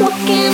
looking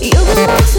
You belong to